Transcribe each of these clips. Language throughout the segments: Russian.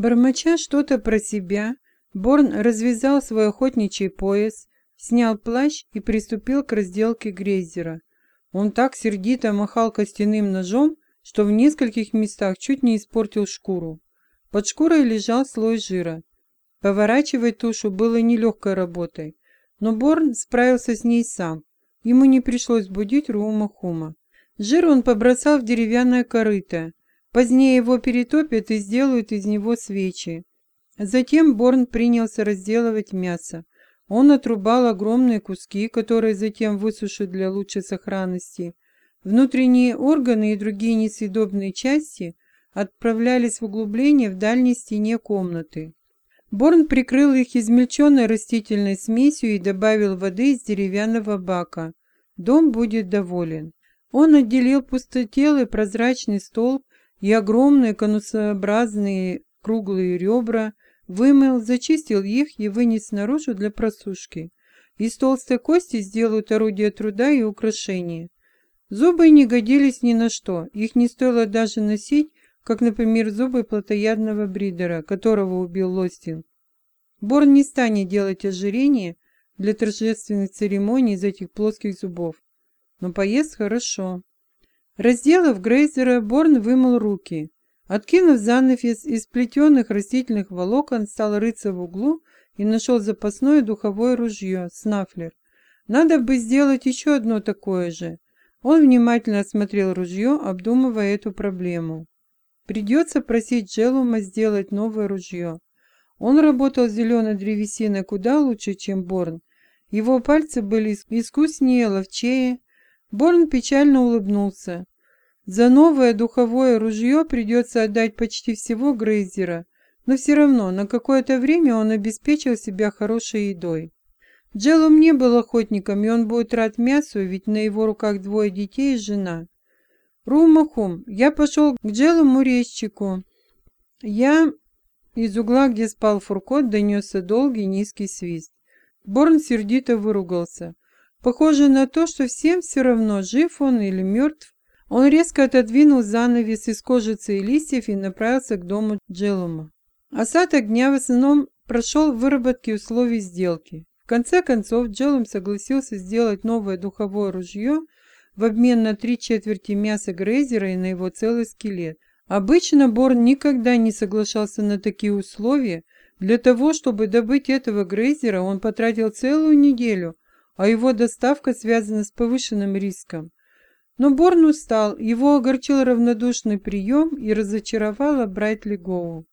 Бормоча что-то про себя, Борн развязал свой охотничий пояс, снял плащ и приступил к разделке Грейзера. Он так сердито махал костяным ножом, что в нескольких местах чуть не испортил шкуру. Под шкурой лежал слой жира. Поворачивать тушу было нелегкой работой, но Борн справился с ней сам. Ему не пришлось будить Рума Хума. Жир он побросал в деревянное корыто. Позднее его перетопят и сделают из него свечи. Затем Борн принялся разделывать мясо. Он отрубал огромные куски, которые затем высушат для лучшей сохранности. Внутренние органы и другие несъедобные части отправлялись в углубление в дальней стене комнаты. Борн прикрыл их измельченной растительной смесью и добавил воды из деревянного бака. Дом будет доволен. Он отделил пустотелый прозрачный столб и огромные конусообразные круглые ребра, вымыл, зачистил их и вынес наружу для просушки. Из толстой кости сделают орудие труда и украшения. Зубы не годились ни на что, их не стоило даже носить, как, например, зубы плотоядного бридера, которого убил Лостин. Борн не станет делать ожирение для торжественных церемоний из этих плоских зубов, но поест хорошо. Разделав Грейзера, Борн вымыл руки. Откинув занавес из плетеных растительных волокон, стал рыться в углу и нашел запасное духовое ружье, снафлер. Надо бы сделать еще одно такое же. Он внимательно осмотрел ружье, обдумывая эту проблему. Придется просить Джелума сделать новое ружье. Он работал с зеленой древесиной куда лучше, чем Борн. Его пальцы были искуснее, ловчее. Борн печально улыбнулся. За новое духовое ружье придется отдать почти всего Грейзера, но все равно на какое-то время он обеспечил себя хорошей едой. Джелум не был охотником, и он будет рад мясу, ведь на его руках двое детей и жена. Румахум, я пошел к Джелуму резчику. Я... Из угла, где спал Фуркот, донесся долгий низкий свист. Борн сердито выругался. Похоже на то, что всем все равно, жив он или мертв. Он резко отодвинул занавес из кожицы и листьев и направился к дому Джелума. Осадок дня в основном прошел в выработке условий сделки. В конце концов, Джелум согласился сделать новое духовое ружье в обмен на три четверти мяса Грейзера и на его целый скелет. Обычно Борн никогда не соглашался на такие условия. Для того, чтобы добыть этого Грейзера, он потратил целую неделю, а его доставка связана с повышенным риском. Но Борн устал, его огорчил равнодушный прием и разочаровала Брайтли Гоу.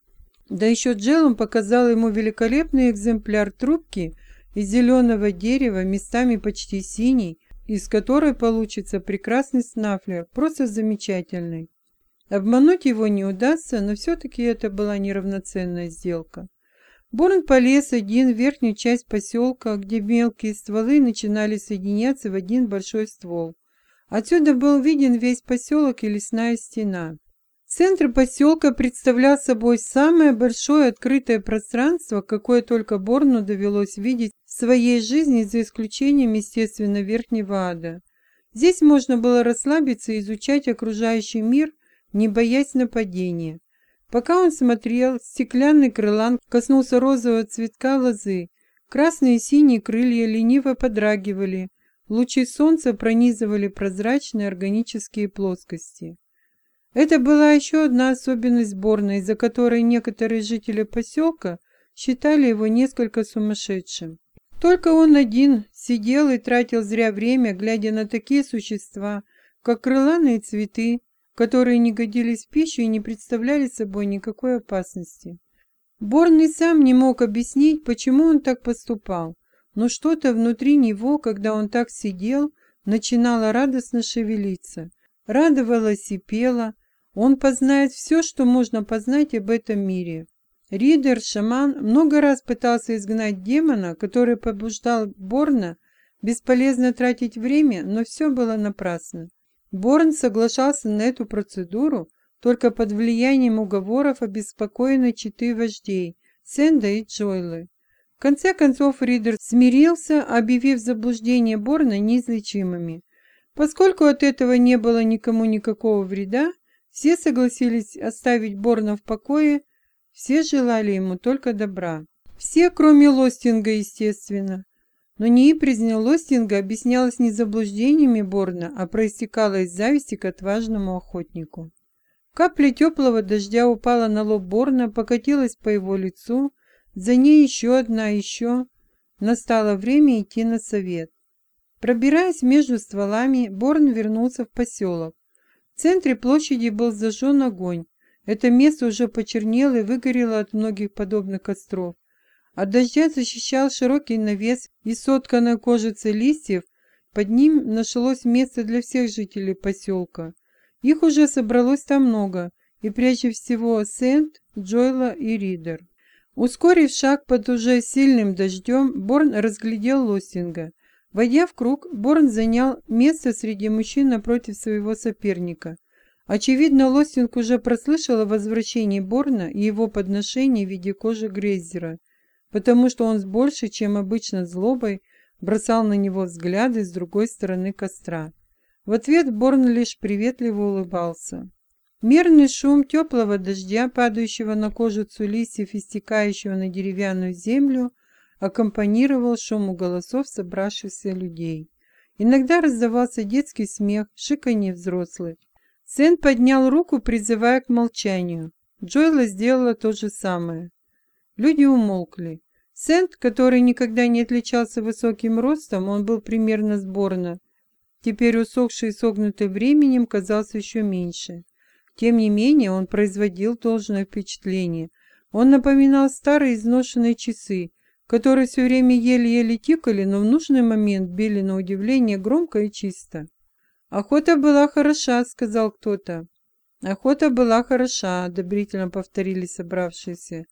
Да еще Джеллом показал ему великолепный экземпляр трубки из зеленого дерева, местами почти синий, из которой получится прекрасный снафлер, просто замечательный. Обмануть его не удастся, но все-таки это была неравноценная сделка. Борн полез один в верхнюю часть поселка, где мелкие стволы начинали соединяться в один большой ствол. Отсюда был виден весь поселок и лесная стена. Центр поселка представлял собой самое большое открытое пространство, какое только Борну довелось видеть в своей жизни, за исключением, естественно, Верхнего Ада. Здесь можно было расслабиться и изучать окружающий мир, не боясь нападения. Пока он смотрел, стеклянный крылан коснулся розового цветка лозы. Красные и синие крылья лениво подрагивали, Лучи солнца пронизывали прозрачные органические плоскости. Это была еще одна особенность Борна, из-за которой некоторые жители поселка считали его несколько сумасшедшим. Только он один сидел и тратил зря время, глядя на такие существа, как крыланые цветы, которые не годились в пищу и не представляли собой никакой опасности. Борн и сам не мог объяснить, почему он так поступал но что-то внутри него, когда он так сидел, начинало радостно шевелиться. Радовалось и пело. Он познает все, что можно познать об этом мире. Ридер, шаман, много раз пытался изгнать демона, который побуждал Борна бесполезно тратить время, но все было напрасно. Борн соглашался на эту процедуру только под влиянием уговоров обеспокоенной четы вождей Сенда и Джойлы. В конце концов Ридер смирился, объявив заблуждение Борна неизлечимыми. Поскольку от этого не было никому никакого вреда, все согласились оставить Борна в покое. Все желали ему только добра. Все, кроме Лостинга, естественно. Но неиприязнь Лостинга объяснялась не заблуждениями Борна, а проистекала из зависти к отважному охотнику. Капля теплого дождя упала на лоб Борна, покатилась по его лицу, за ней еще одна, еще. Настало время идти на совет. Пробираясь между стволами, Борн вернулся в поселок. В центре площади был зажжен огонь. Это место уже почернело и выгорело от многих подобных костров. От дождя защищал широкий навес из сотканной кожицы листьев. Под ним нашлось место для всех жителей поселка. Их уже собралось там много, и прежде всего Сент, Джойла и Ридер. Ускорив шаг под уже сильным дождем, Борн разглядел Лостинга. Войдя в круг, Борн занял место среди мужчин напротив своего соперника. Очевидно, Лостинг уже прослышал о возвращении Борна и его подношении в виде кожи Грейзера, потому что он с большей, чем обычно, злобой бросал на него взгляды с другой стороны костра. В ответ Борн лишь приветливо улыбался. Мерный шум теплого дождя, падающего на кожицу листьев и стекающего на деревянную землю, аккомпанировал шуму голосов собравшихся людей. Иногда раздавался детский смех, шиканье взрослых. Сэн поднял руку, призывая к молчанию. Джойла сделала то же самое. Люди умолкли. Сент, который никогда не отличался высоким ростом, он был примерно сборно. Теперь усохший и согнутый временем казался еще меньше. Тем не менее, он производил должное впечатление. Он напоминал старые изношенные часы, которые все время еле-еле тикали, но в нужный момент били на удивление громко и чисто. «Охота была хороша», — сказал кто-то. «Охота была хороша», — одобрительно повторили собравшиеся.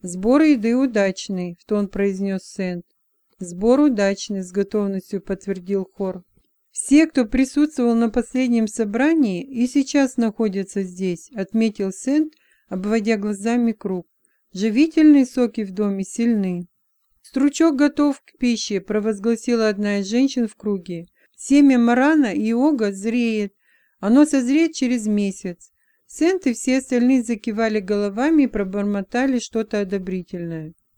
«Сбор еды удачный», — в тон произнес Сент. «Сбор удачный», — с готовностью подтвердил хор. «Все, кто присутствовал на последнем собрании и сейчас находятся здесь», отметил Сент, обводя глазами круг. «Живительные соки в доме сильны». «Стручок готов к пище», провозгласила одна из женщин в круге. «Семя марана и ога зреет. Оно созреет через месяц». Сент и все остальные закивали головами и пробормотали что-то одобрительное.